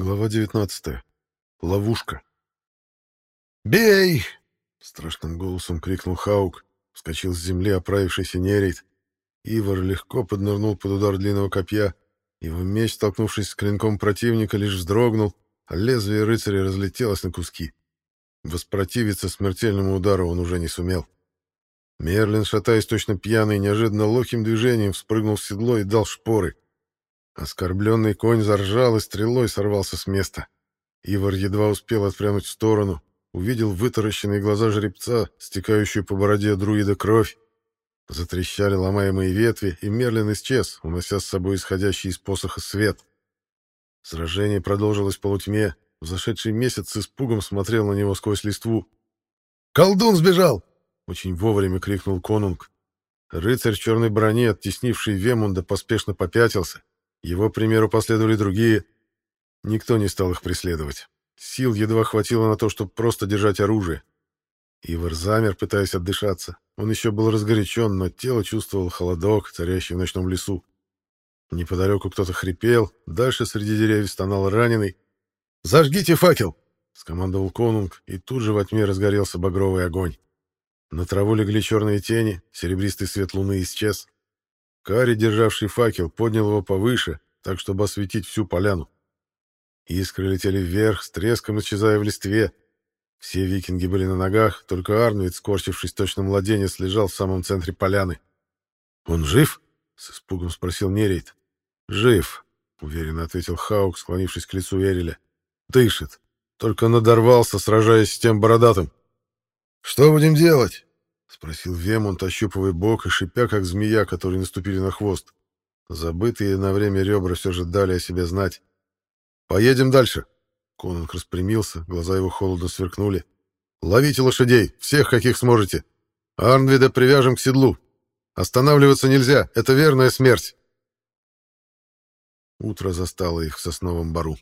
Глава 19. Ловушка. «Бей!» — страшным голосом крикнул Хаук. Вскочил с земли оправившийся нерейт. Ивар легко поднырнул под удар длинного копья. Его меч, столкнувшись с клинком противника, лишь вздрогнул, а лезвие рыцаря разлетелось на куски. Воспротивиться смертельному удару он уже не сумел. Мерлин, шатаясь точно пьяный, неожиданно ловким движением вспрыгнул в седло и дал шпоры — Оскорбленный конь заржал и стрелой сорвался с места. Ивар едва успел отпрянуть в сторону, увидел вытаращенные глаза жеребца, стекающую по бороде друида кровь. Затрещали ломаемые ветви, и Мерлин исчез, унося с собой исходящий из посоха свет. Сражение продолжилось в полутьме. Взошедший месяц с испугом смотрел на него сквозь листву. «Колдун сбежал!» — очень вовремя крикнул конунг. Рыцарь в черной броне, оттеснивший Вемунда, поспешно попятился. Его примеру последовали другие. Никто не стал их преследовать. Сил едва хватило на то, чтобы просто держать оружие. Ивар замер, пытаясь отдышаться. Он еще был разгорячен, но тело чувствовало холодок, царящий в ночном лесу. Неподалеку кто-то хрипел, дальше среди деревьев стонал раненый. «Зажгите факел!» — скомандовал конунг, и тут же во тьме разгорелся багровый огонь. На траву легли черные тени, серебристый свет луны исчез. Кари, державший факел, поднял его повыше, так, чтобы осветить всю поляну. Искры летели вверх, с треском исчезая в листве. Все викинги были на ногах, только Арнвид, скорчившись точно младенец, лежал в самом центре поляны. «Он жив?» — с испугом спросил Нерейт. «Жив», — уверенно ответил Хаук, склонившись к лицу Эриля. «Дышит. Только надорвался, сражаясь с тем бородатым». «Что будем делать?» — спросил Вемонт, ощупывая бок и шипя, как змея, которые наступили на хвост. Забытые на время ребра все же дали о себе знать. «Поедем дальше!» Конунг распрямился, глаза его холодно сверкнули. «Ловите лошадей, всех, каких сможете. Арнвида привяжем к седлу. Останавливаться нельзя, это верная смерть!» Утро застало их в сосновом бару.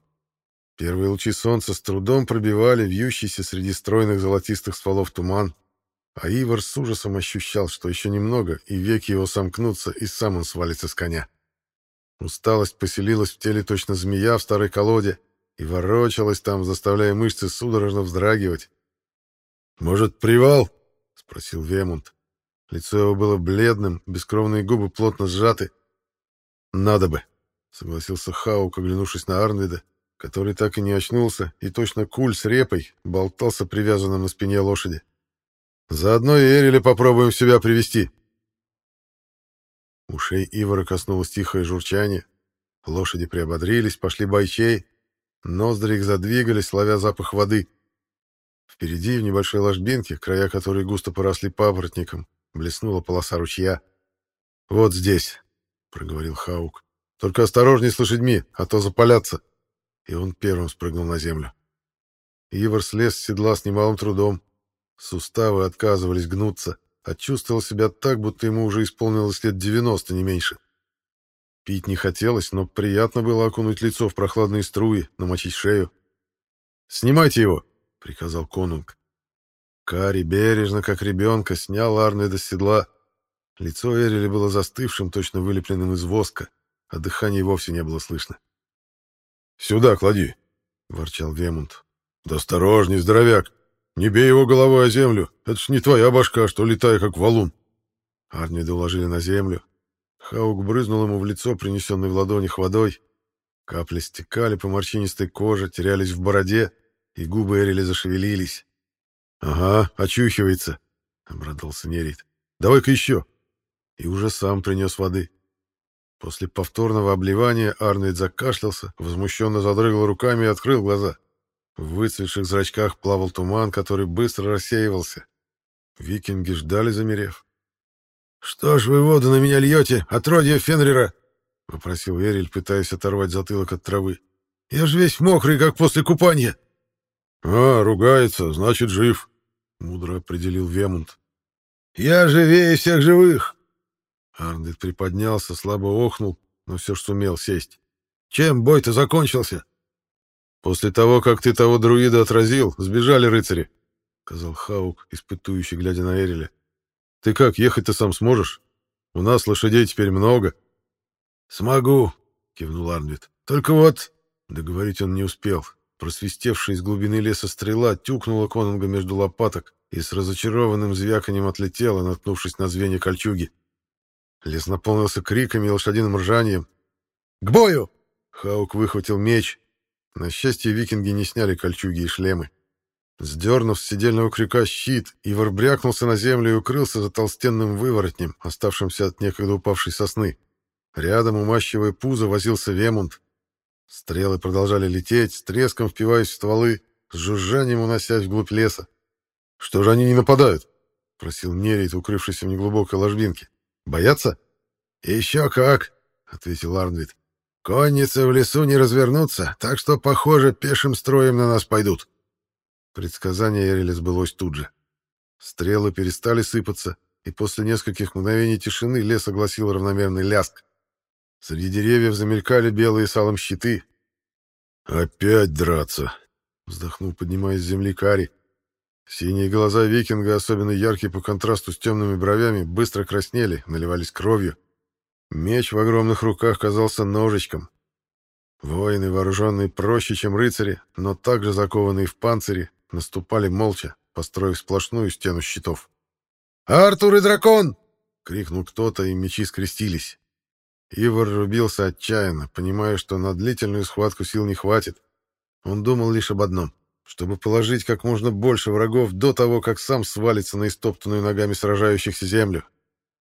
Первые лучи солнца с трудом пробивали вьющийся среди стройных золотистых стволов туман, а Ивар с ужасом ощущал, что еще немного, и веки его сомкнутся, и сам он свалится с коня. Усталость поселилась в теле точно змея в старой колоде и ворочалась там, заставляя мышцы судорожно вздрагивать. «Может, привал?» — спросил Вемунд. Лицо его было бледным, бескровные губы плотно сжаты. «Надо бы», — согласился Хаук, оглянувшись на Арнвида, который так и не очнулся, и точно куль с репой болтался привязанным на спине лошади. Заодно и Эриля попробуем себя привести. Ушей Ивара коснулось тихое журчание. Лошади приободрились, пошли бойчей. Ноздри их задвигались, ловя запах воды. Впереди, в небольшой ложбинке, края которой густо поросли папоротником, блеснула полоса ручья. «Вот здесь», — проговорил Хаук. «Только осторожней с лошадьми, а то запалятся». И он первым спрыгнул на землю. Ивар слез с седла с немалым трудом. Суставы отказывались гнуться, а чувствовал себя так, будто ему уже исполнилось лет 90, не меньше. Пить не хотелось, но приятно было окунуть лицо в прохладные струи, намочить шею. «Снимайте его!» — приказал конунг. Кари бережно, как ребенка, снял Арнеда с седла. Лицо Эриля было застывшим, точно вылепленным из воска, а дыхания вовсе не было слышно. «Сюда клади!» — ворчал Вемунд. «Да осторожней, здоровяк! Не бей его головой о землю. Это ж не твоя башка, что летая как валун. Арнида уложили на землю. Хаук брызнул ему в лицо, принесенной в ладонях водой. Капли стекали по морщинистой коже, терялись в бороде, и губы Эрили зашевелились. «Ага, очухивается», — обрадовался Нерит. «Давай-ка еще». И уже сам принес воды. После повторного обливания Арнольд закашлялся, возмущенно задрыгал руками и открыл глаза. В выцветших зрачках плавал туман, который быстро рассеивался. Викинги ждали, замерев. «Что ж вы воду на меня льете, отродье Фенрира?» — попросил Эриль, пытаясь оторвать затылок от травы. «Я же весь мокрый, как после купания». «А, ругается, значит, жив», — мудро определил Вемунд. «Я живее всех живых!» Арндет приподнялся, слабо охнул, но все ж сумел сесть. «Чем бой-то закончился?» «После того, как ты того друида отразил, сбежали рыцари», — сказал Хаук, испытующий, глядя на Эриля. «Ты как, ехать-то сам сможешь? У нас лошадей теперь много». «Смогу», — кивнул Арнвид. «Только вот...» Договорить он не успел. Просвистевшая из глубины леса стрела тюкнула Конунга между лопаток и с разочарованным звяканием отлетела, наткнувшись на звенья кольчуги. Лес наполнился криками и лошадиным ржанием. «К бою!» Хаук выхватил меч. На счастье, викинги не сняли кольчуги и шлемы. Сдернув с седельного крюка щит, Ивар брякнулся на землю и укрылся за толстенным выворотнем, оставшимся от некогда упавшей сосны. Рядом, умащивая пузо, возился Вемунд. Стрелы продолжали лететь, с треском впиваясь в стволы, с жужжанием уносясь вглубь леса. «Что же они не нападают?» — просил Нерит, укрывшийся в неглубокой ложбинке. «Боятся?» «Еще как!» — ответил Арнвид. «Конницы в лесу не развернутся, так что, похоже, пешим строем на нас пойдут». Предсказание Эрили сбылось тут же. Стрелы перестали сыпаться, и после нескольких мгновений тишины лес огласил равномерный ляск. Среди деревьев замелькали белые салом щиты. «Опять драться!» — вздохнул, поднимаясь с земли Кари. Синие глаза викинга, особенно яркие по контрасту с темными бровями, быстро краснели, наливались кровью. Меч в огромных руках казался ножичком. Воины, вооруженные проще, чем рыцари, но также закованные в панцири, наступали молча, построив сплошную стену щитов. «Артур и дракон!» — крикнул кто-то, и мечи скрестились. Ивар рубился отчаянно, понимая, что на длительную схватку сил не хватит. Он думал лишь об одном — чтобы положить как можно больше врагов до того, как сам свалится на истоптанную ногами сражающихся землю.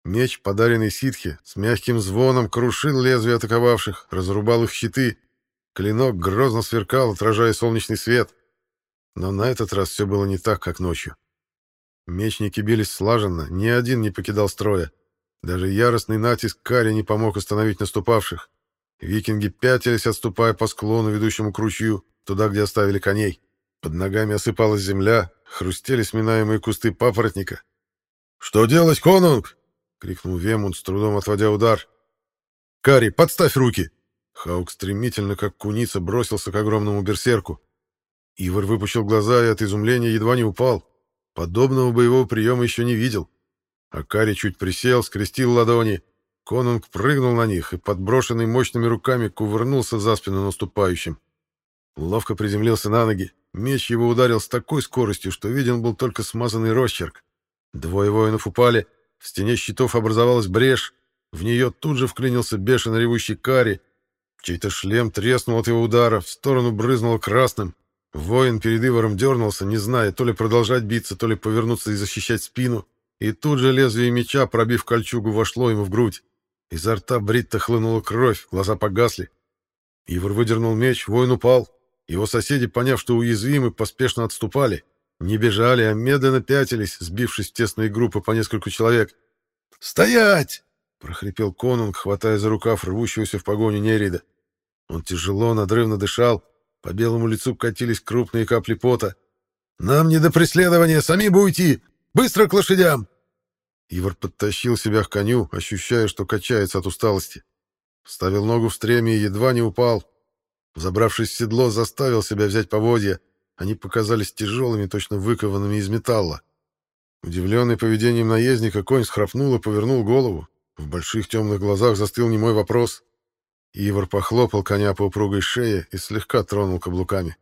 Меч, подаренный ситхе, с мягким звоном крушил лезвия атаковавших, разрубал их щиты. Клинок грозно сверкал, отражая солнечный свет. Но на этот раз все было не так, как ночью. Мечники бились слаженно, ни один не покидал строя. Даже яростный натиск Кари не помог остановить наступавших. Викинги пятились, отступая по склону, ведущему к ручью, туда, где оставили коней. Под ногами осыпалась земля, хрустели сминаемые кусты папоротника. «Что делать, конунг?» — крикнул Вемунд, с трудом отводя удар. «Кари, подставь руки!» Хаук стремительно, как куница, бросился к огромному берсерку. Ивар выпучил глаза и от изумления едва не упал. Подобного боевого приема еще не видел. Акари чуть присел, скрестил ладони. Конунг прыгнул на них и, подброшенный мощными руками, кувырнулся за спину наступающим. Ловко приземлился на ноги. Меч его ударил с такой скоростью, что виден был только смазанный росчерк. Двое воинов упали, в стене щитов образовалась брешь, в нее тут же вклинился бешено ревущий Кари. Чей-то шлем треснул от его удара, в сторону брызнуло красным. Воин перед Ивором дернулся, не зная, то ли продолжать биться, то ли повернуться и защищать спину. И тут же лезвие меча, пробив кольчугу, вошло ему в грудь. Изо рта Бритта хлынула кровь, глаза погасли. Ивар выдернул меч, воин упал. Его соседи, поняв, что уязвимы, поспешно отступали. Не бежали, а медленно пятились, сбившись в тесные группы по несколько человек. «Стоять!» — прохрипел конунг, хватая за рукав рвущегося в погоню Нерида. Он тяжело, надрывно дышал. По белому лицу катились крупные капли пота. «Нам не до преследования, сами уйти! Быстро к лошадям!» Ивар подтащил себя к коню, ощущая, что качается от усталости. Вставил ногу в стремя и едва не упал. Забравшись в седло, заставил себя взять поводья. Они показались тяжелыми, точно выкованными из металла. Удивленный поведением наездника, конь схрапнул и повернул голову. В больших темных глазах застыл немой вопрос. Ивар похлопал коня по упругой шее и слегка тронул каблуками.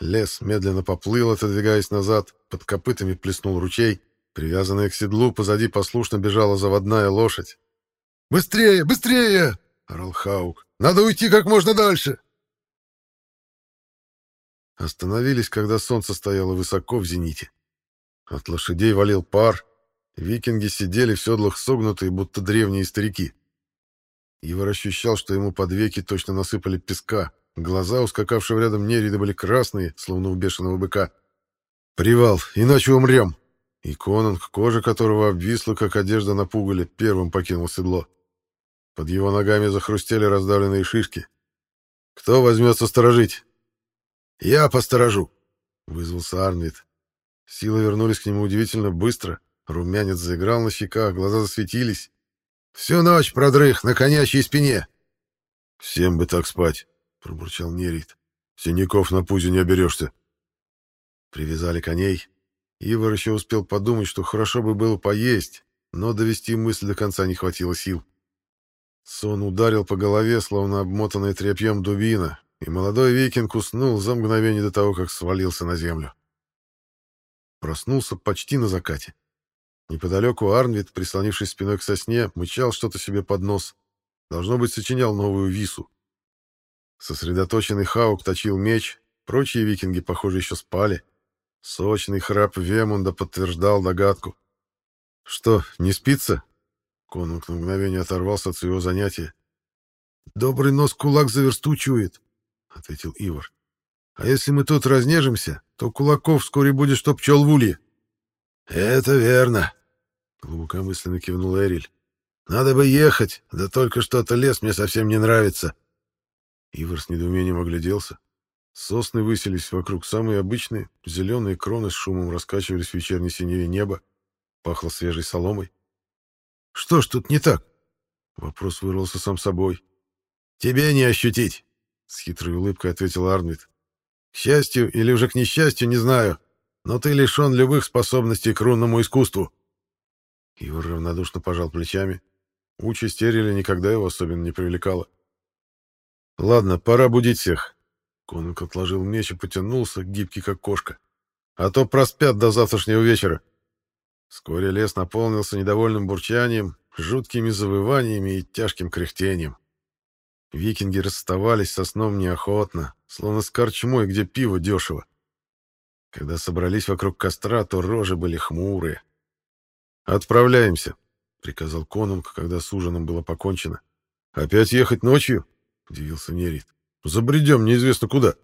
Лес медленно поплыл, отодвигаясь назад, под копытами плеснул ручей. Привязанная к седлу, позади послушно бежала заводная лошадь. «Быстрее, быстрее!» — орал Хаук. «Надо уйти как можно дальше!» Остановились, когда солнце стояло высоко в зените. От лошадей валил пар. Викинги сидели в седлах согнутые, будто древние старики. Ивар ощущал, что ему под веки точно насыпали песка. Глаза, ускакавшего рядом Нерида, были красные, словно у бешеного быка. «Привал, иначе умрем!» И Конанг, кожа которого обвисла, как одежда на пугале, первым покинул седло. Под его ногами захрустели раздавленные шишки. «Кто возьмется сторожить?» «Я посторожу», — вызвался Арнвид. Силы вернулись к нему удивительно быстро. Румянец заиграл на щеках, глаза засветились. Всю ночь продрых на конячьей спине. Всем бы так спать, пробурчал Нерит. Синяков на пузе не оберешься. Привязали коней. Ивар еще успел подумать, что хорошо бы было поесть, но довести мысль до конца не хватило сил. Сон ударил по голове, словно обмотанная тряпьем дубина, и молодой викинг уснул за мгновение до того, как свалился на землю. Проснулся почти на закате. Неподалеку Арнвид, прислонившись спиной к сосне, мычал что-то себе под нос. Должно быть, сочинял новую вису. Сосредоточенный Хаук точил меч, прочие викинги, похоже, еще спали. Сочный храп Вемунда подтверждал догадку. «Что, не спится?» Конунг на мгновение оторвался от своего занятия. «Добрый нос кулак за чует», — ответил Ивар. «А если мы тут разнежимся, то кулаков вскоре будет, что пчел в улье». «Это верно», — глубокомысленно кивнул Эриль. «Надо бы ехать, да только что-то лес мне совсем не нравится». Ивар с недоумением огляделся. Сосны высились вокруг самые обычные, зеленые кроны с шумом раскачивались в вечерней синеве неба, пахло свежей соломой. «Что ж тут не так?» Вопрос вырвался сам собой. «Тебе не ощутить», — с хитрой улыбкой ответил Арнвид. «К счастью или уже к несчастью, не знаю, но ты лишен любых способностей к рунному искусству». Ивар равнодушно пожал плечами. Участь Эриля никогда его особенно не привлекала. «Ладно, пора будить всех». Конунг отложил меч и потянулся, гибкий как кошка. «А то проспят до завтрашнего вечера». Вскоре лес наполнился недовольным бурчанием, жуткими завываниями и тяжким кряхтением. Викинги расставались со сном неохотно, словно с корчмой, где пиво дешево. Когда собрались вокруг костра, то рожи были хмурые. «Отправляемся», — приказал конунг, когда с ужином было покончено. «Опять ехать ночью?» — удивился Нерит. «Забредем неизвестно куда.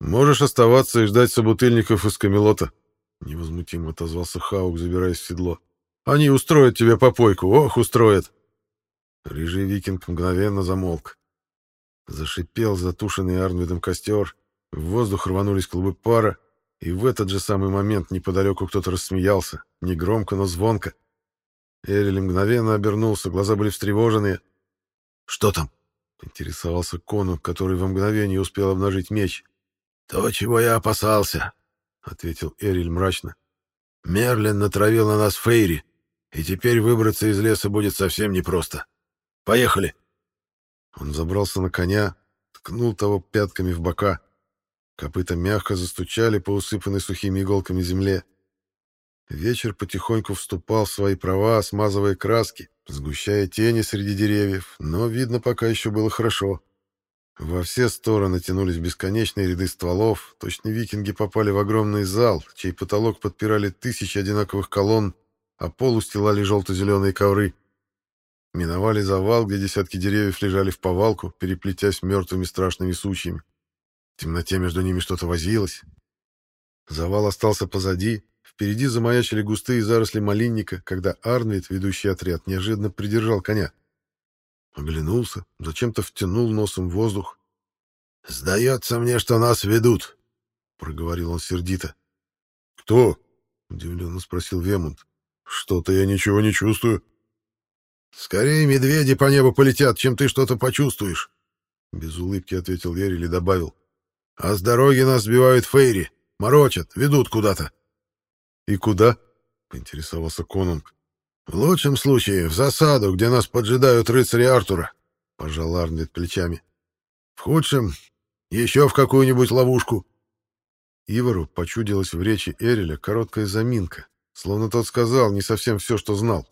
Можешь оставаться и ждать собутыльников из Камелота», — невозмутимо отозвался Хаук, забираясь в седло. «Они устроят тебе попойку, ох, устроят!» Рыжий викинг мгновенно замолк. Зашипел затушенный Арнвидом костер, в воздух рванулись клубы пара, и в этот же самый момент неподалеку кто-то рассмеялся, негромко, но звонко. Эриль мгновенно обернулся, глаза были встревоженные. «Что там?» — интересовался Кону, который во мгновение успел обнажить меч. «То, чего я опасался», — ответил Эриль мрачно. «Мерлин натравил на нас Фейри, и теперь выбраться из леса будет совсем непросто. Поехали!» Он забрался на коня, ткнул того пятками в бока. Копыта мягко застучали по усыпанной сухими иголками земле. Вечер потихоньку вступал в свои права, смазывая краски, сгущая тени среди деревьев, но видно пока еще было хорошо. Во все стороны тянулись бесконечные ряды стволов, точно викинги попали в огромный зал, чей потолок подпирали тысячи одинаковых колонн, а пол устилали желто-зеленые ковры. Миновали завал, где десятки деревьев лежали в повалку, переплетясь мертвыми страшными сучьями. В темноте между ними что-то возилось. Завал остался позади, впереди замаячили густые заросли малинника, когда Арнвид, ведущий отряд, неожиданно придержал коня. Оглянулся, зачем-то втянул носом воздух. «Сдается мне, что нас ведут», — проговорил он сердито. «Кто?» — удивленно спросил Вемунд. «Что-то я ничего не чувствую». «Скорее медведи по небу полетят, чем ты что-то почувствуешь», — без улыбки ответил Яриль и добавил. «А с дороги нас сбивают фейри, морочат, ведут куда-то». «И куда?» — поинтересовался Конунг. «В лучшем случае в засаду, где нас поджидают рыцари Артура», — пожал Арнвид плечами. «В худшем еще в какую-нибудь ловушку». Ивару почудилась в речи Эриля короткая заминка, словно тот сказал не совсем все, что знал.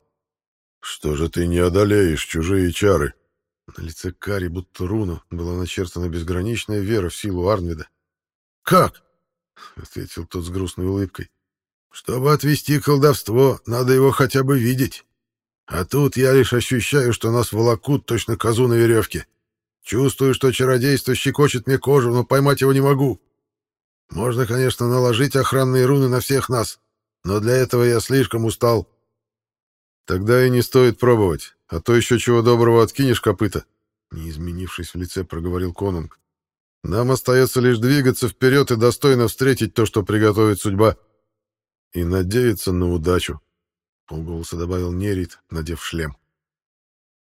«Что же ты не одолеешь чужие чары?» На лице Кари, будто руна, была начертана безграничная вера в силу Арнвида. «Как?» — ответил тот с грустной улыбкой. «Чтобы отвести колдовство, надо его хотя бы видеть. А тут я лишь ощущаю, что нас волокут точно козу на веревке. Чувствую, что чародейство щекочет мне кожу, но поймать его не могу. Можно, конечно, наложить охранные руны на всех нас, но для этого я слишком устал». Тогда и не стоит пробовать, а то еще чего доброго откинешь копыта, не изменившись в лице, проговорил Конунг. Нам остается лишь двигаться вперед и достойно встретить то, что приготовит судьба. И надеяться на удачу, полголоса добавил Нерит, надев шлем.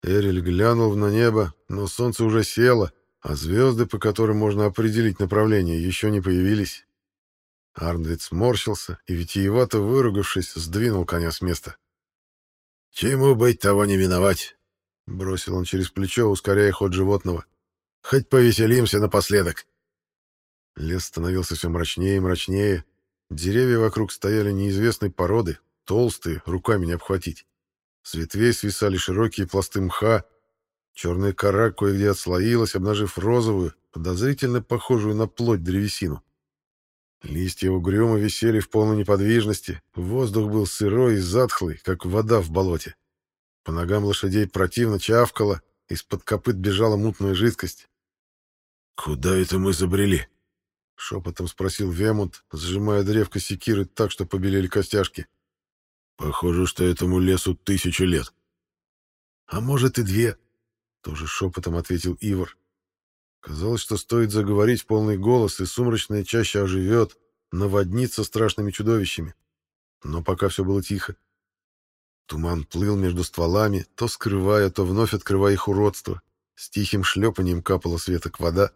Эриль глянул на небо, но солнце уже село, а звезды, по которым можно определить направление, еще не появились. Арнвид сморщился и, витиевато выругавшись, сдвинул коня с места. «Чему быть, того не миновать», — бросил он через плечо, ускоряя ход животного. Хоть повеселимся напоследок. Лес становился все мрачнее и мрачнее. Деревья вокруг стояли неизвестной породы, толстые, руками не обхватить. С ветвей свисали широкие пласты мха. Черная кора кое-где отслоилась, обнажив розовую, подозрительно похожую на плоть древесину. Листья угрюмо висели в полной неподвижности, воздух был сырой и затхлый, как вода в болоте. По ногам лошадей противно чавкало, из-под копыт бежала мутная жидкость. «Куда это мы забрели?» — шепотом спросил Вемонт, сжимая древко секиры так, что побелели костяшки. «Похоже, что этому лесу тысячу лет». «А может и две», — тоже шепотом ответил Ивар. Казалось, что стоит заговорить в полный голос, и сумрачная чаща оживет, наводнится страшными чудовищами. Но пока все было тихо. Туман плыл между стволами, то скрывая, то вновь открывая их уродство. С тихим шлепанием капала светок вода.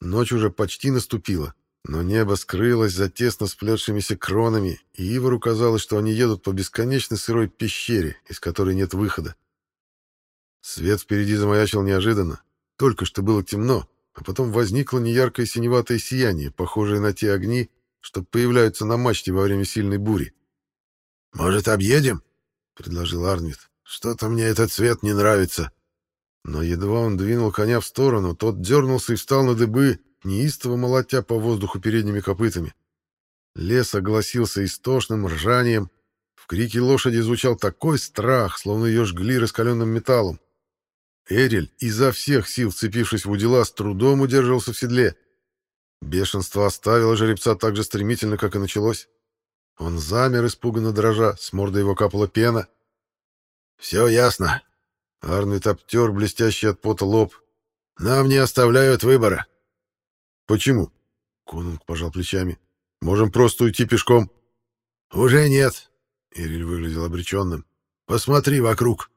Ночь уже почти наступила, но небо скрылось за тесно сплетшимися кронами, и Ивару казалось, что они едут по бесконечно сырой пещере, из которой нет выхода. Свет впереди замаячил неожиданно. Только что было темно, а потом возникло неяркое синеватое сияние, похожее на те огни, что появляются на мачте во время сильной бури. «Может, объедем?» — предложил Арнвид. «Что-то мне этот цвет не нравится». Но едва он двинул коня в сторону, тот дернулся и встал на дыбы, неистово молотя по воздуху передними копытами. Лес огласился истошным ржанием. В крике лошади звучал такой страх, словно ее жгли раскаленным металлом. Эрель, изо всех сил вцепившись в удила, с трудом удерживался в седле. Бешенство оставило жеребца так же стремительно, как и началось. Он замер, испуганно дрожа, с морды его капала пена. «Все ясно», Арнвид обтер блестящий от пота лоб. «Нам не оставляют выбора». «Почему?» Конунг пожал плечами. «Можем просто уйти пешком». «Уже нет», — Ириль выглядел обреченным. «Посмотри вокруг».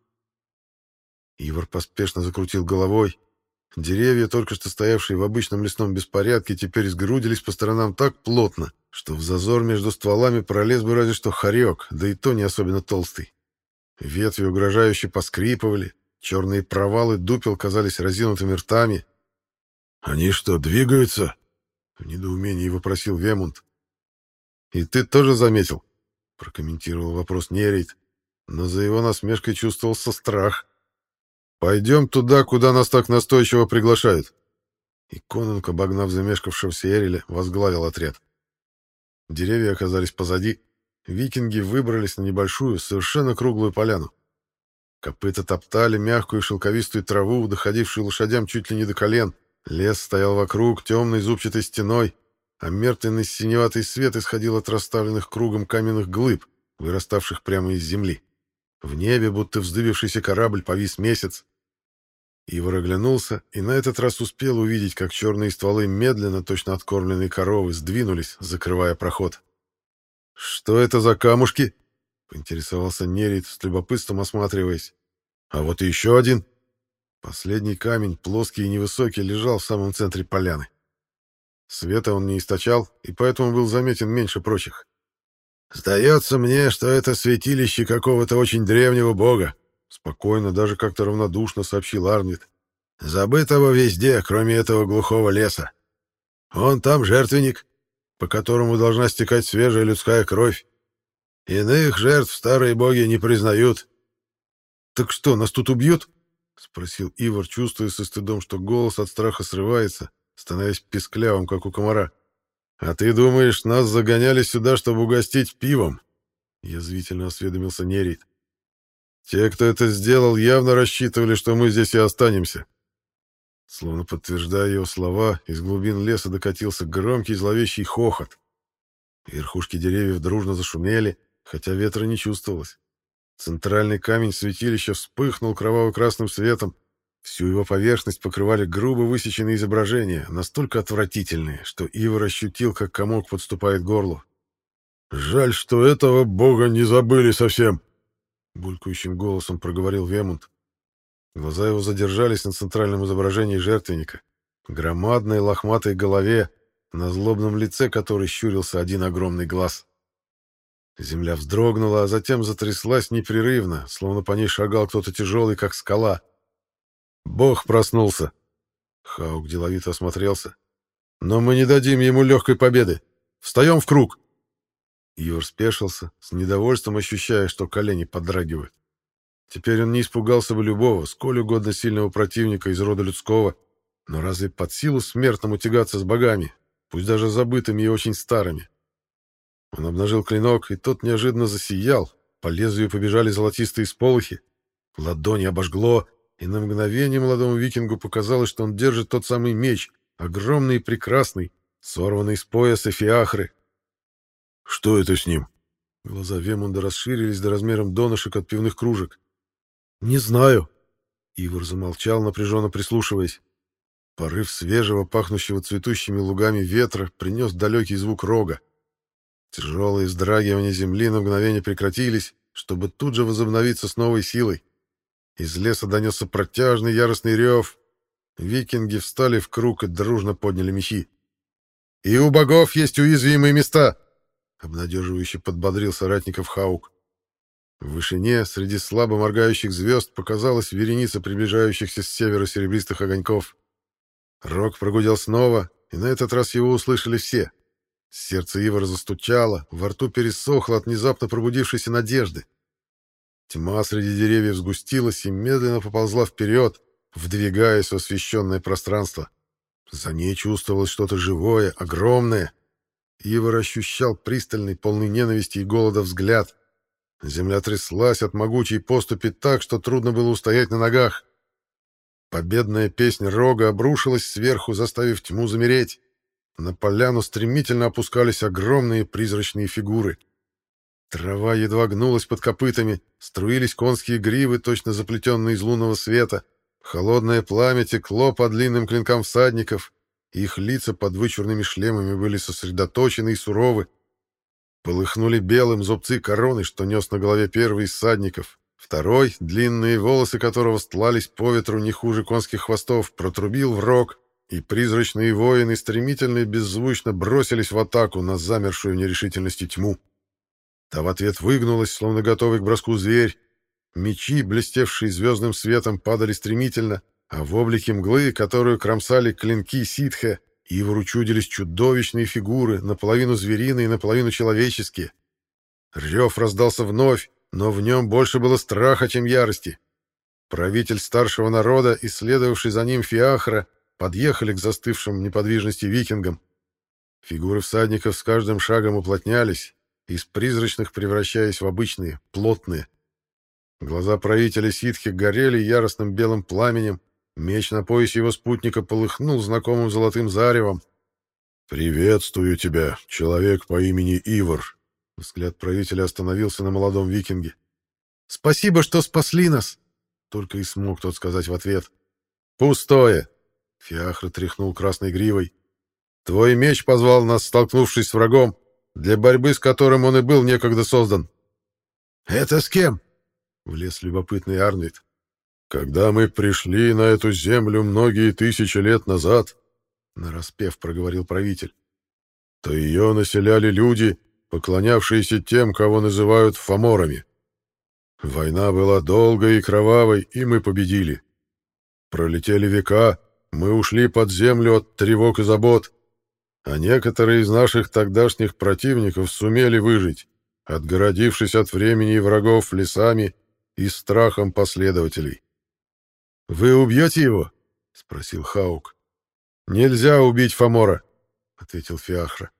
Ивар поспешно закрутил головой. Деревья, только что стоявшие в обычном лесном беспорядке, теперь сгрудились по сторонам так плотно, что в зазор между стволами пролез бы разве что хорек, да и то не особенно толстый. Ветви угрожающе поскрипывали, черные провалы дупел казались разинутыми ртами. «Они что, двигаются?» — в недоумении вопросил Вемунд. «И ты тоже заметил?» — прокомментировал вопрос Нерейт, но за его насмешкой чувствовался страх. «Пойдем туда, куда нас так настойчиво приглашают». И Конунг, обогнав замешкавшегося Эриля, возглавил отряд. Деревья оказались позади, викинги выбрались на небольшую, совершенно круглую поляну. Копыта топтали мягкую шелковистую траву, доходившую лошадям чуть ли не до колен. Лес стоял вокруг темной зубчатой стеной, а мертвенный синеватый свет исходил от расставленных кругом каменных глыб, выраставших прямо из земли. В небе, будто вздыбившийся корабль, повис месяц. Ивар оглянулся и на этот раз успел увидеть, как черные стволы медленно, точно откормленные коровы, сдвинулись, закрывая проход. «Что это за камушки?» — поинтересовался Нерит, с любопытством осматриваясь. «А вот и еще один». Последний камень, плоский и невысокий, лежал в самом центре поляны. Света он не источал, и поэтому был заметен меньше прочих. «Сдается мне, что это святилище какого-то очень древнего бога», спокойно, даже как-то равнодушно сообщил Арнвид. «Забытого везде, кроме этого глухого леса. Он там жертвенник, по которому должна стекать свежая людская кровь. Иных жертв старые боги не признают. — Так что, нас тут убьют? — спросил Ивар, чувствуя со стыдом, что голос от страха срывается, становясь песклявым, как у комара. — А ты думаешь, нас загоняли сюда, чтобы угостить пивом? — язвительно осведомился Нерит. — Те, кто это сделал, явно рассчитывали, что мы здесь и останемся. Словно подтверждая его слова, из глубин леса докатился громкий зловещий хохот. Верхушки деревьев дружно зашумели, хотя ветра не чувствовалось. Центральный камень святилища вспыхнул кроваво-красным светом. Всю его поверхность покрывали грубо высеченные изображения, настолько отвратительные, что Ивар ощутил, как комок подступает к горлу. «Жаль, что этого бога не забыли совсем», — булькающим голосом проговорил Вемунд. Глаза его задержались на центральном изображении жертвенника. Громадной лохматой голове, на злобном лице которой щурился один огромный глаз. Земля вздрогнула, а затем затряслась непрерывно, словно по ней шагал кто-то тяжелый, как скала. Бог проснулся. Хаук деловито осмотрелся. «Но мы не дадим ему легкой победы. Встаем в круг!» Ивар спешился, с недовольством ощущая, что колени подрагивают. Теперь он не испугался бы любого, сколь угодно сильного противника из рода людского, но разве под силу смертному тягаться с богами, пусть даже забытыми и очень старыми? Он обнажил клинок, и тот неожиданно засиял, по лезвию побежали золотистые сполохи, ладони обожгло, и на мгновение молодому викингу показалось, что он держит тот самый меч, огромный и прекрасный, сорванный с пояса фиахры. «Что это с ним?» Глаза Вемунда расширились до размером донышек от пивных кружек. «Не знаю». Ивар замолчал, напряженно прислушиваясь. Порыв свежего, пахнущего цветущими лугами ветра принес далекий звук рога. Тяжелые вздрагивания земли на мгновение прекратились, чтобы тут же возобновиться с новой силой. Из леса донесся протяжный яростный рев. Викинги встали в круг и дружно подняли мечи. «И у богов есть уязвимые места!» — обнадеживающе подбодрил соратников Хаук. В вышине, среди слабо моргающих звезд, показалась вереница приближающихся с севера серебристых огоньков. Рок прогудел снова, и на этот раз его услышали все. Сердце Ивара застучало, во рту пересохло от внезапно пробудившейся надежды. Тьма среди деревьев сгустилась и медленно поползла вперед, вдвигаясь в освещенное пространство. За ней чувствовалось что-то живое, огромное. Ивар ощущал пристальный, полный ненависти и голода взгляд — Земля тряслась от могучей поступи так, что трудно было устоять на ногах. Победная песня рога обрушилась сверху, заставив тьму замереть. На поляну стремительно опускались огромные призрачные фигуры. Трава едва гнулась под копытами, струились конские гривы, точно заплетенные из лунного света. Холодное пламя текло по длинным клинкам всадников, их лица под вычурными шлемами были сосредоточены и суровы. Полыхнули белым зубцы короны, что нес на голове первый из садников. Второй, длинные волосы которого стлались по ветру не хуже конских хвостов, протрубил в рог, и призрачные воины стремительно и беззвучно бросились в атаку на замершую нерешительности тьму. Та в ответ выгнулась, словно готовый к броску зверь. Мечи, блестевшие звездным светом, падали стремительно, а в облике мглы, которую кромсали клинки ситхе, Ивору чудились чудовищные фигуры, наполовину звериные, наполовину человеческие. Рев раздался вновь, но в нем больше было страха, чем ярости. Правитель старшего народа и следовавший за ним Фиахра подъехали к застывшим неподвижности викингам. Фигуры всадников с каждым шагом уплотнялись, из призрачных превращаясь в обычные, плотные. Глаза правителя ситхи горели яростным белым пламенем, Меч на поясе его спутника полыхнул знакомым золотым заревом. «Приветствую тебя, человек по имени Ивар!» Взгляд правителя остановился на молодом викинге. «Спасибо, что спасли нас!» Только и смог тот сказать в ответ. «Пустое!» Фиахра тряхнул красной гривой. «Твой меч позвал нас, столкнувшись с врагом, для борьбы с которым он и был некогда создан». «Это с кем?» — влез любопытный Арнвид. Когда мы пришли на эту землю многие тысячи лет назад, нараспев проговорил правитель, то ее населяли люди, поклонявшиеся тем, кого называют фаморами. Война была долгой и кровавой, и мы победили. Пролетели века, мы ушли под землю от тревог и забот, а некоторые из наших тогдашних противников сумели выжить, отгородившись от времени и врагов лесами и страхом последователей. «Вы убьете его?» — спросил Хаук. «Нельзя убить Фомора», — ответил Фиахра.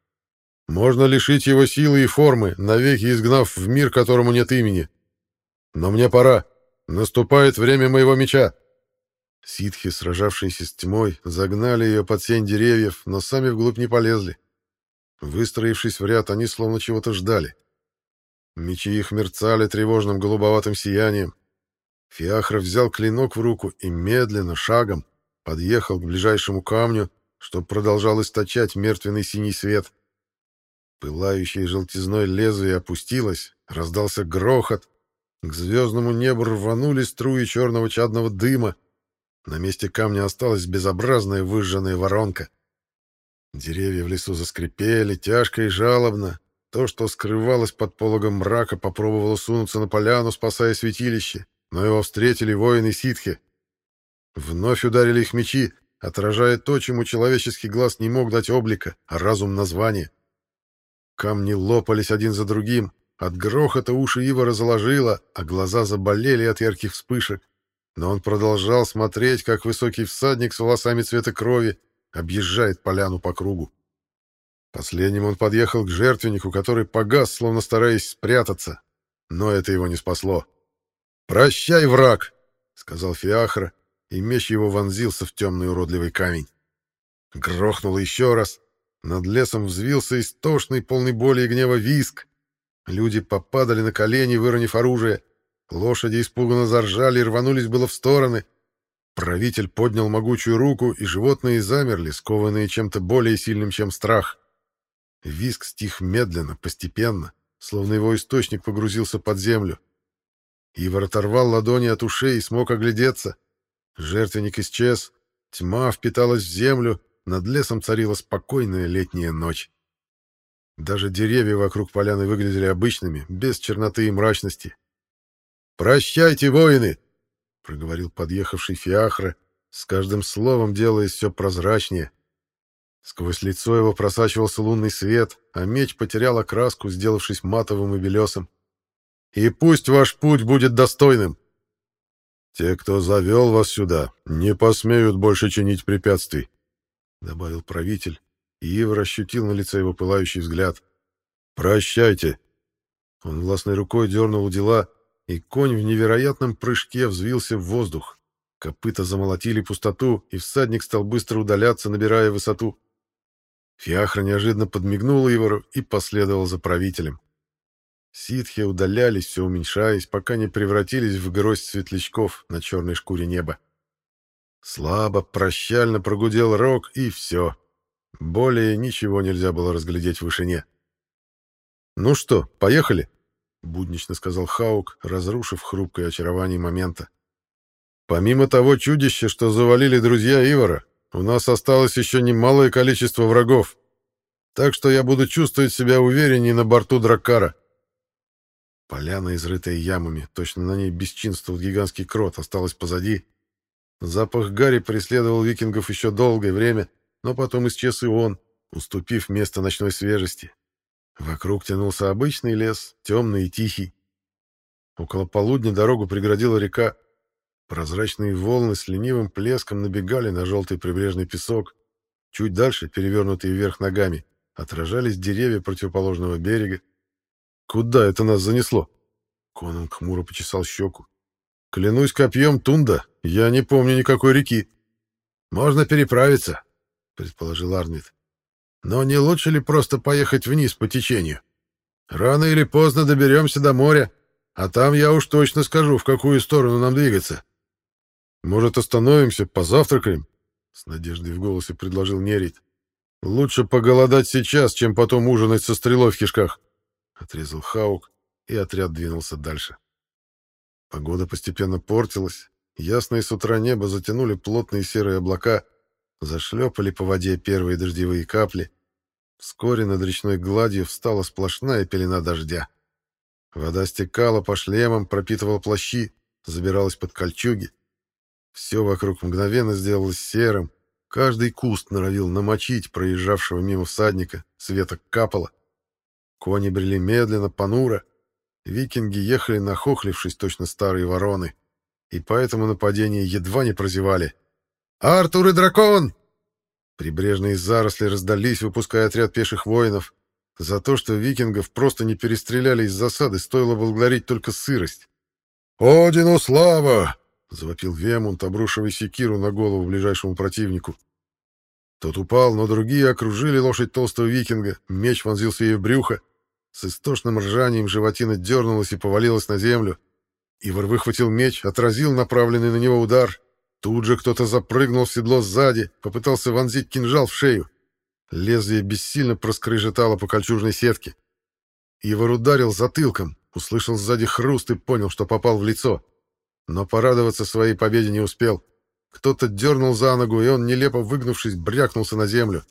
«Можно лишить его силы и формы, навеки изгнав в мир, которому нет имени. Но мне пора. Наступает время моего меча». Ситхи, сражавшиеся с тьмой, загнали ее под сень деревьев, но сами вглубь не полезли. Выстроившись в ряд, они словно чего-то ждали. Мечи их мерцали тревожным голубоватым сиянием. Фиахра взял клинок в руку и медленно, шагом, подъехал к ближайшему камню, что продолжал источать мертвенный синий свет. Пылающее желтизной лезвие опустилось, раздался грохот. К звездному небу рванули струи черного чадного дыма. На месте камня осталась безобразная выжженная воронка. Деревья в лесу заскрипели, тяжко и жалобно. То, что скрывалось под пологом мрака, попробовало сунуться на поляну, спасая святилище но его встретили воины ситхи. Вновь ударили их мечи, отражая то, чему человеческий глаз не мог дать облика, а разум название. Камни лопались один за другим, от грохота уши Ивара заложило, а глаза заболели от ярких вспышек. Но он продолжал смотреть, как высокий всадник с волосами цвета крови объезжает поляну по кругу. Последним он подъехал к жертвеннику, который погас, словно стараясь спрятаться. Но это его не спасло. «Прощай, враг!» — сказал Фиахра, и меч его вонзился в темный уродливый камень. Грохнуло еще раз. Над лесом взвился истошный, полный боли и гнева виск. Люди попадали на колени, выронив оружие. Лошади испуганно заржали и рванулись было в стороны. Правитель поднял могучую руку, и животные замерли, скованные чем-то более сильным, чем страх. Виск стих медленно, постепенно, словно его источник погрузился под землю. Ивар оторвал ладони от ушей и смог оглядеться. Жертвенник исчез, тьма впиталась в землю, над лесом царила спокойная летняя ночь. Даже деревья вокруг поляны выглядели обычными, без черноты и мрачности. «Прощайте, воины!» — проговорил подъехавший Фиахра, с каждым словом делаясь все прозрачнее. Сквозь лицо его просачивался лунный свет, а меч потерял окраску, сделавшись матовым и белесым. «И пусть ваш путь будет достойным!» «Те, кто завел вас сюда, не посмеют больше чинить препятствий», — добавил правитель, и Ивар ощутил на лице его пылающий взгляд. «Прощайте!» Он властной рукой дернул дела, и конь в невероятном прыжке взвился в воздух. Копыта замолотили пустоту, и всадник стал быстро удаляться, набирая высоту. Фиахра неожиданно подмигнула Ивару и последовал за правителем. Ситхи удалялись, все уменьшаясь, пока не превратились в гроздь светлячков на черной шкуре неба. Слабо, прощально прогудел рог, и все. Более ничего нельзя было разглядеть в вышине. «Ну что, поехали?» — буднично сказал Хаук, разрушив хрупкое очарование момента. «Помимо того чудища, что завалили друзья Ивара, у нас осталось еще немалое количество врагов, так что я буду чувствовать себя увереннее на борту Драккара». Поляна, изрытая ямами, точно на ней бесчинствовал гигантский крот, осталась позади. Запах гари преследовал викингов еще долгое время — но потом исчез и он, уступив место ночной свежести. Вокруг тянулся обычный лес, темный и тихий. Около полудня дорогу преградила река. Прозрачные волны с ленивым плеском набегали на желтый прибрежный песок. Чуть дальше, перевернутые вверх ногами, отражались деревья противоположного берега. «Куда это нас занесло?» Конан хмуро почесал щеку. «Клянусь копьем Тунда, я не помню никакой реки». «Можно переправиться», — предположил Арнит. «Но не лучше ли просто поехать вниз по течению? Рано или поздно доберемся до моря, а там я уж точно скажу, в какую сторону нам двигаться». «Может, остановимся, позавтракаем?» — с надеждой в голосе предложил Нерит. «Лучше поголодать сейчас, чем потом ужинать со стрелой в кишках», — отрезал Хаук, и отряд двинулся дальше. Погода постепенно портилась. Ясное с утра небо затянули плотные серые облака, Зашлепали по воде первые дождевые капли. Вскоре над речной гладью встала сплошная пелена дождя. Вода стекала по шлемам, пропитывала плащи, забиралась под кольчуги. Все вокруг мгновенно сделалось серым. Каждый куст норовил намочить проезжавшего мимо всадника, светок капало. Кони брели медленно, понуро. Викинги ехали нахохлившись, точно старые вороны. И поэтому нападение едва не прозевали. «Артур и дракон!» Прибрежные заросли раздались, выпуская отряд пеших воинов. За то, что викингов просто не перестреляли из засады, стоило благодарить только сырость. «Одину слава!» — завопил Вемунт, обрушивая секиру на голову ближайшему противнику. Тот упал, но другие окружили лошадь толстого викинга, меч вонзился ей в брюхо. С истошным ржанием животина дернулась и повалилась на землю. Ивар выхватил меч, отразил направленный на него удар Тут же кто-то запрыгнул в седло сзади, попытался вонзить кинжал в шею. Лезвие бессильно проскрежетало по кольчужной сетке. Ивар ударил затылком, услышал сзади хруст и понял, что попал в лицо. Но порадоваться своей победе не успел. Кто-то дернул за ногу, и он, нелепо выгнувшись, брякнулся на землю.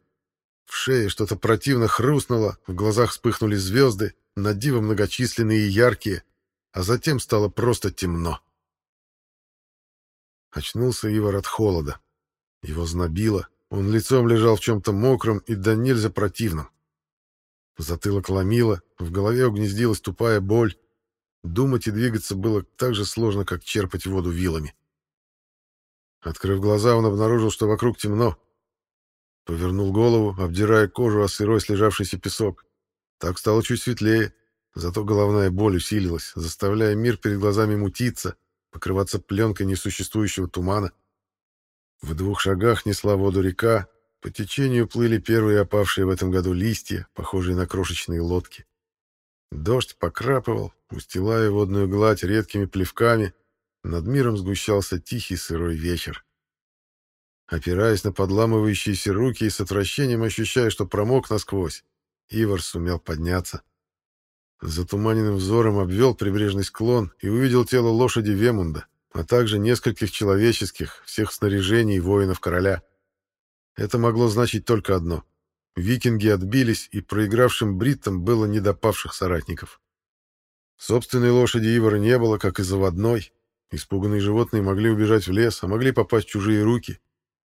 В шее что-то противно хрустнуло, в глазах вспыхнули звезды, на диво многочисленные и яркие, а затем стало просто темно. Очнулся Ивар от холода. Его знобило, он лицом лежал в чем-то мокром и да нельзя противном. Затылок ломило, в голове угнездилась тупая боль. Думать и двигаться было так же сложно, как черпать воду вилами. Открыв глаза, он обнаружил, что вокруг темно. Повернул голову, обдирая кожу о сырой слежавшийся песок. Так стало чуть светлее, зато головная боль усилилась, заставляя мир перед глазами мутиться, покрываться пленкой несуществующего тумана. В двух шагах несла воду река, по течению плыли первые опавшие в этом году листья, похожие на крошечные лодки. Дождь покрапывал, устилая водную гладь редкими плевками, над миром сгущался тихий сырой вечер. Опираясь на подламывающиеся руки и с отвращением ощущая, что промок насквозь, Ивар сумел подняться. Затуманенным взором обвел прибрежный склон и увидел тело лошади Вемунда, а также нескольких человеческих, всех снаряжений воинов короля. Это могло значить только одно. Викинги отбились, и проигравшим бриттам было недопавших соратников. Собственной лошади Ивара не было, как и заводной. Испуганные животные могли убежать в лес, а могли попасть в чужие руки.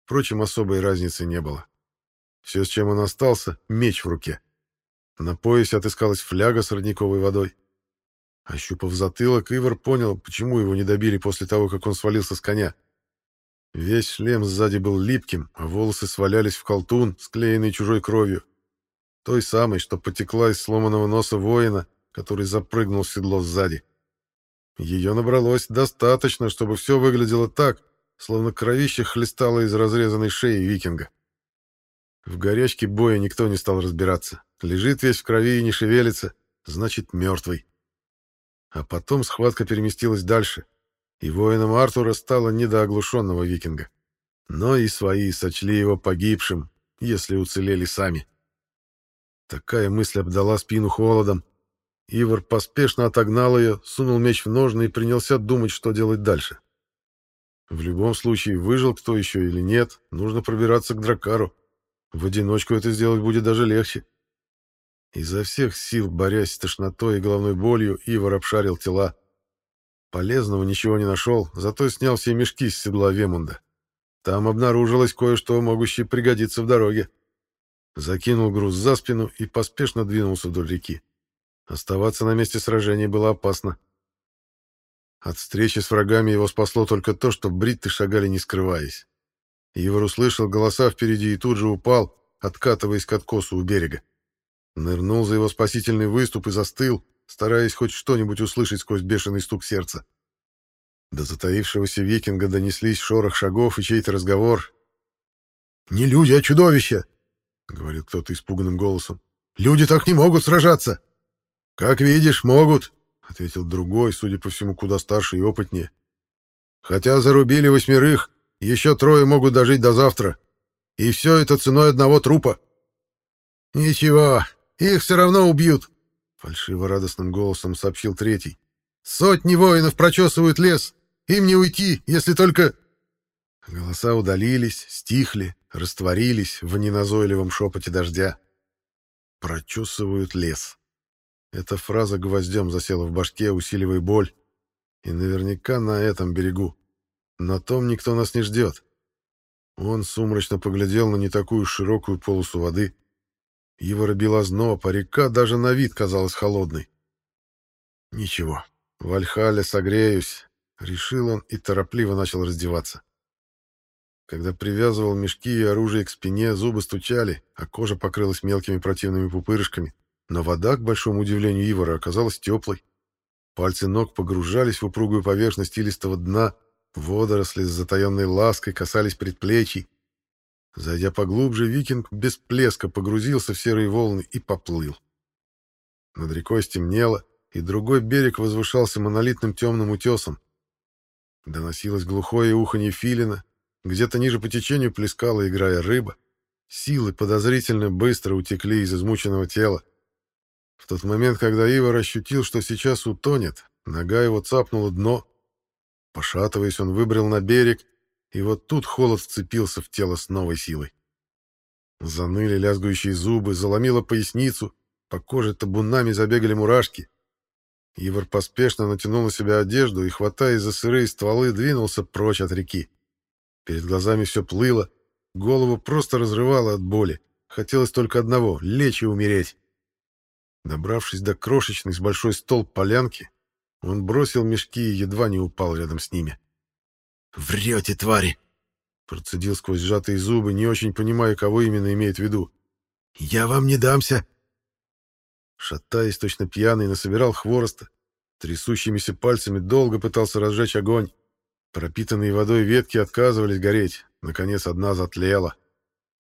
Впрочем, особой разницы не было. Все, с чем он остался — меч в руке. На поясе отыскалась фляга с родниковой водой. Ощупав затылок, Ивар понял, почему его не добили после того, как он свалился с коня. Весь шлем сзади был липким, а волосы свалялись в колтун, склеенный чужой кровью. Той самой, что потекла из сломанного носа воина, который запрыгнул в седло сзади. Ее набралось достаточно, чтобы все выглядело так, словно кровище хлестало из разрезанной шеи викинга. В горячке боя никто не стал разбираться. Лежит весь в крови и не шевелится, значит, мертвый. А потом схватка переместилась дальше, и воинам Артура стало не до оглушенного викинга. Но и свои сочли его погибшим, если уцелели сами. Такая мысль обдала спину холодом. Ивар поспешно отогнал ее, сунул меч в ножны и принялся думать, что делать дальше. В любом случае, выжил кто еще или нет, нужно пробираться к Дракару. В одиночку это сделать будет даже легче. Изо всех сил, борясь с тошнотой и головной болью, Ивар обшарил тела. Полезного ничего не нашел, зато снял все мешки с седла Вемунда. Там обнаружилось кое-что, могущее пригодиться в дороге. Закинул груз за спину и поспешно двинулся вдоль реки. Оставаться на месте сражения было опасно. От встречи с врагами его спасло только то, что бритты шагали не скрываясь. Ивар услышал голоса впереди и тут же упал, откатываясь к откосу у берега. Нырнул за его спасительный выступ и застыл, стараясь хоть что-нибудь услышать сквозь бешеный стук сердца. До затаившегося викинга донеслись шорох шагов и чей-то разговор. «Не люди, а чудовища!» — говорит кто-то испуганным голосом. «Люди так не могут сражаться!» «Как видишь, могут!» — ответил другой, судя по всему, куда старше и опытнее. «Хотя зарубили восьмерых, еще трое могут дожить до завтра. И все это ценой одного трупа». «Ничего, их все равно убьют, — фальшиво радостным голосом сообщил третий. Сотни воинов прочесывают лес. Им не уйти, если только... Голоса удалились, стихли, растворились в неназойливом шепоте дождя. Прочесывают лес. Эта фраза гвоздем засела в башке, усиливая боль. И наверняка на этом берегу. На том никто нас не ждет. Он сумрачно поглядел на не такую широкую полосу воды, Ивара била зноб, а река даже на вид казалась холодной. «Ничего, в Альхале согреюсь», — решил он и торопливо начал раздеваться. Когда привязывал мешки и оружие к спине, зубы стучали, а кожа покрылась мелкими противными пупырышками. Но вода, к большому удивлению Ивара, оказалась теплой. Пальцы ног погружались в упругую поверхность илистого дна, водоросли с затаенной лаской касались предплечий, Зайдя поглубже, викинг без плеска погрузился в серые волны и поплыл. Над рекой стемнело, и другой берег возвышался монолитным темным утесом. Доносилось глухое уханье филина, где-то ниже по течению плескала, играя рыба. Силы подозрительно быстро утекли из измученного тела. В тот момент, когда Ивар ощутил, что сейчас утонет, нога его цапнула дно. Пошатываясь, он выбрел на берег и вот тут холод вцепился в тело с новой силой. Заныли лязгующие зубы, заломило поясницу, по коже табунами забегали мурашки. Ивар поспешно натянул на себя одежду и, хватаясь за сырые стволы, двинулся прочь от реки. Перед глазами все плыло, Голову просто разрывало от боли. Хотелось только одного — лечь и умереть. Добравшись до крошечной с большой столб полянки, он бросил мешки и едва не упал рядом с ними. «Врете, твари!» Процедил сквозь сжатые зубы, не очень понимая, кого именно имеет в виду. «Я вам не дамся!» Шатаясь, точно пьяный, насобирал хвороста. Трясущимися пальцами долго пытался разжечь огонь. Пропитанные водой ветки отказывались гореть. Наконец, одна затлела.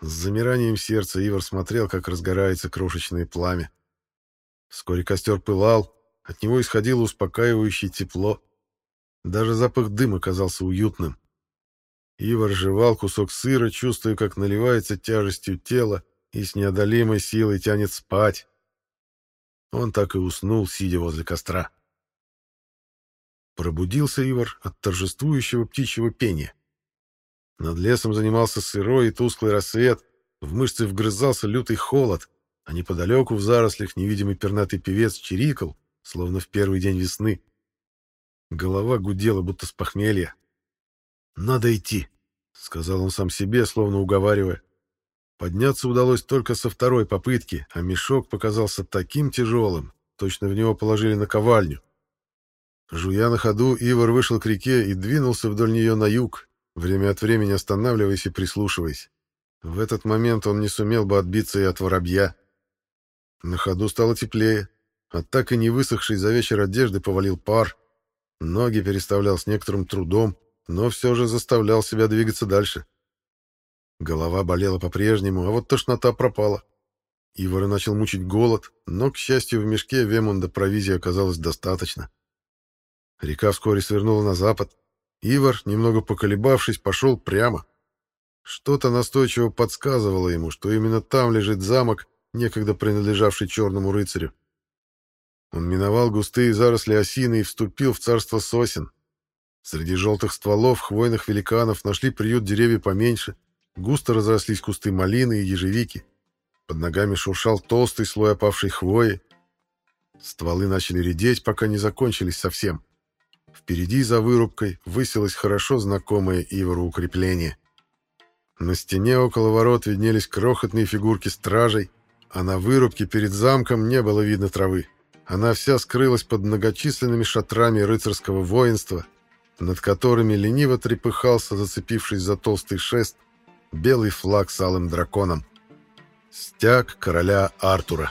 С замиранием сердца Ивар смотрел, как разгорается крошечное пламя. Вскоре костер пылал, от него исходило успокаивающее тепло. Даже запах дыма казался уютным. Ивар жевал кусок сыра, чувствуя, как наливается тяжестью тела и с неодолимой силой тянет спать. Он так и уснул, сидя возле костра. Пробудился Ивар от торжествующего птичьего пения. Над лесом занимался сырой и тусклый рассвет, в мышцы вгрызался лютый холод, а неподалеку в зарослях невидимый пернатый певец чирикал, словно в первый день весны. Голова гудела, будто с похмелья. «Надо идти», — сказал он сам себе, словно уговаривая. Подняться удалось только со второй попытки, а мешок показался таким тяжелым, точно в него положили наковальню. Жуя на ходу, Ивар вышел к реке и двинулся вдоль нее на юг, время от времени останавливаясь и прислушиваясь. В этот момент он не сумел бы отбиться и от воробья. На ходу стало теплее, от так и не высохшей за вечер одежды повалил пар. Ноги переставлял с некоторым трудом, но все же заставлял себя двигаться дальше. Голова болела по-прежнему, а вот тошнота пропала. Ивара начал мучить голод, но, к счастью, в мешке Вемунда провизии оказалось достаточно. Река вскоре свернула на запад. Ивар, немного поколебавшись, пошел прямо. Что-то настойчиво подсказывало ему, что именно там лежит замок, некогда принадлежавший черному рыцарю. Он миновал густые заросли осины и вступил в царство сосен. Среди желтых стволов хвойных великанов нашли приют деревья поменьше, густо разрослись кусты малины и ежевики. Под ногами шуршал толстый слой опавшей хвои. Стволы начали редеть, пока не закончились совсем. Впереди за вырубкой высилось хорошо знакомое Ивору укрепление. На стене около ворот виднелись крохотные фигурки стражей, а на вырубке перед замком не было видно травы. Она вся скрылась под многочисленными шатрами рыцарского воинства, над которыми лениво трепыхался, зацепившись за толстый шест, белый флаг с алым драконом. Стяг короля Артура.